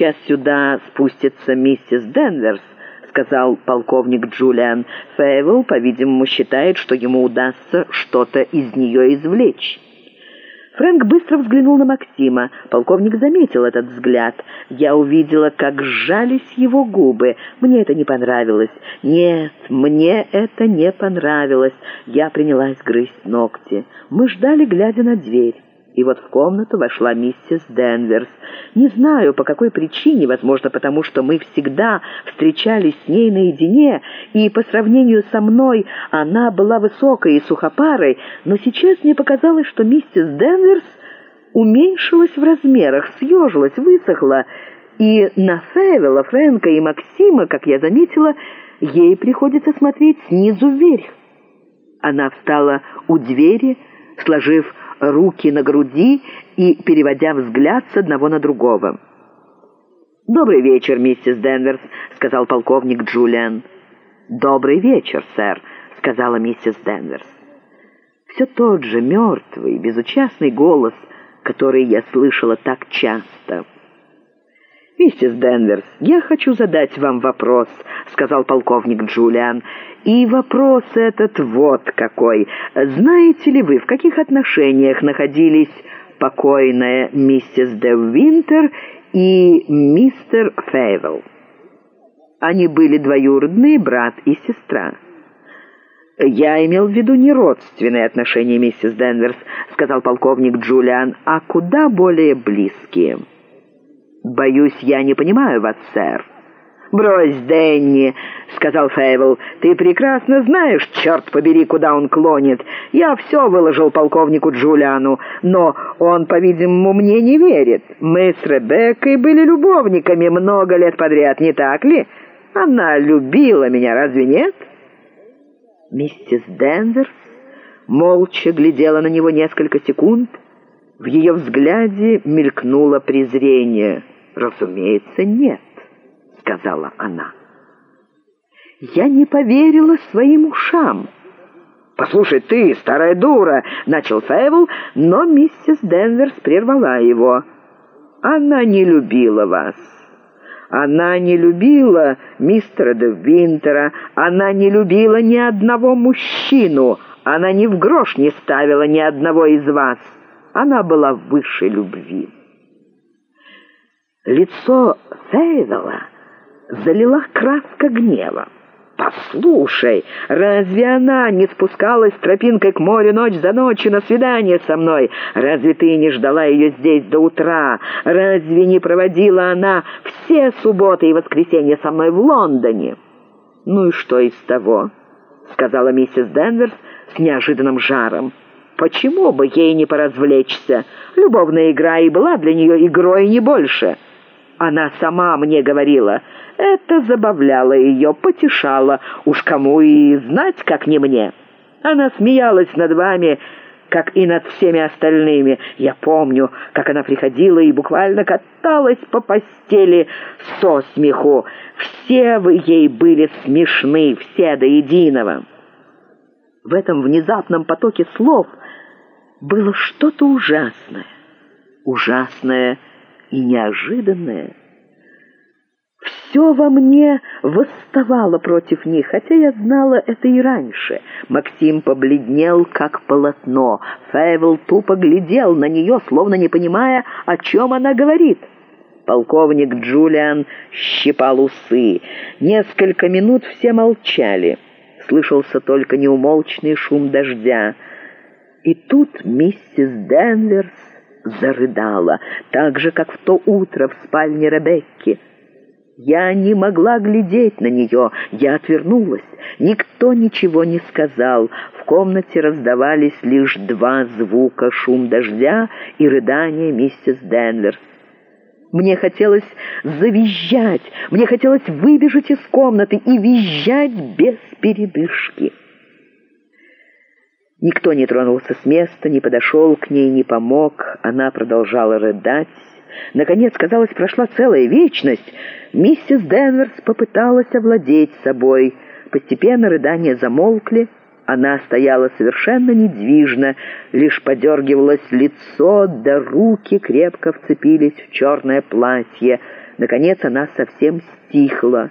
сейчас сюда спустится миссис Денверс», — сказал полковник Джулиан. «Фейвелл, по-видимому, считает, что ему удастся что-то из нее извлечь». Фрэнк быстро взглянул на Максима. Полковник заметил этот взгляд. Я увидела, как сжались его губы. Мне это не понравилось. Нет, мне это не понравилось. Я принялась грызть ногти. Мы ждали, глядя на дверь. И вот в комнату вошла миссис Денверс. Не знаю, по какой причине, возможно, потому что мы всегда встречались с ней наедине, и по сравнению со мной она была высокой и сухопарой, но сейчас мне показалось, что миссис Уменьшилась в размерах, съежилась, высохла, и на Сложив руки на груди и переводя взгляд с одного на другого. «Добрый вечер, миссис Денверс», — сказал полковник Джулиан. «Добрый вечер, сэр», — сказала миссис Денверс. Все тот же мертвый, безучастный голос, который я слышала так часто. «Миссис Денверс, я хочу задать вам вопрос», — сказал полковник Джулиан. «И вопрос этот вот какой. Знаете ли вы, в каких отношениях находились покойная миссис де Винтер и мистер Фейвелл. Они были двоюродные брат и сестра. «Я имел в виду не родственные отношения, миссис Денверс», — сказал полковник Джулиан, «а куда более близкие». «Боюсь, я не понимаю вас, сэр». «Брось, Denny, сказал Фейвел. «Ты прекрасно знаешь, черт побери, куда он клонит. Я все выложил полковнику Джулиану, но он, по-видимому, мне не верит. Мы с Ребеккой были любовниками много лет подряд, не так ли? Она любила меня, разве нет?» Миссис Денверс молча глядела на него несколько секунд. В ее взгляде мелькнуло презрение. «Разумеется, нет» сказала она. Я не поверила своим ушам. «Послушай ты, старая дура!» — начал Фейвел, но миссис Денверс прервала его. «Она не любила вас. Она не любила мистера де Винтера. Она не любила ни одного мужчину. Она ни в грош не ставила ни одного из вас. Она была выше любви». Лицо Фейвела залила краска гнева. «Послушай, разве она не спускалась тропинкой к морю ночь за ночью на свидание со мной? Разве ты не ждала ее здесь до утра? Разве не проводила она все субботы и воскресенья со мной в Лондоне?» «Ну и что из того?» — сказала миссис Денверс с неожиданным жаром. «Почему бы ей не поразвлечься? Любовная игра и была для нее игрой не больше». Она сама мне говорила. Это забавляло ее, потешало. Уж кому и знать, как не мне. Она смеялась над вами, как и над всеми остальными. Я помню, как она приходила и буквально каталась по постели со смеху. Все вы ей были смешны, все до единого. В этом внезапном потоке слов было что-то ужасное. Ужасное и неожиданное. Все во мне восставало против них, хотя я знала это и раньше. Максим побледнел, как полотно. Фейвел тупо глядел на нее, словно не понимая, о чем она говорит. Полковник Джулиан щипал усы. Несколько минут все молчали. Слышался только неумолчный шум дождя. И тут миссис Денверс зарыдала, так же, как в то утро в спальне Ребекки. Я не могла глядеть на нее, я отвернулась. Никто ничего не сказал. В комнате раздавались лишь два звука — шум дождя и рыдание миссис Денверс. Мне хотелось завизжать, мне хотелось выбежать из комнаты и визжать без передышки. Никто не тронулся с места, не подошел к ней, не помог. Она продолжала рыдать. Наконец, казалось, прошла целая вечность. Миссис Денверс попыталась овладеть собой. Постепенно рыдания замолкли. Она стояла совершенно недвижно, лишь подергивалось лицо, да руки крепко вцепились в черное платье. Наконец она совсем стихла.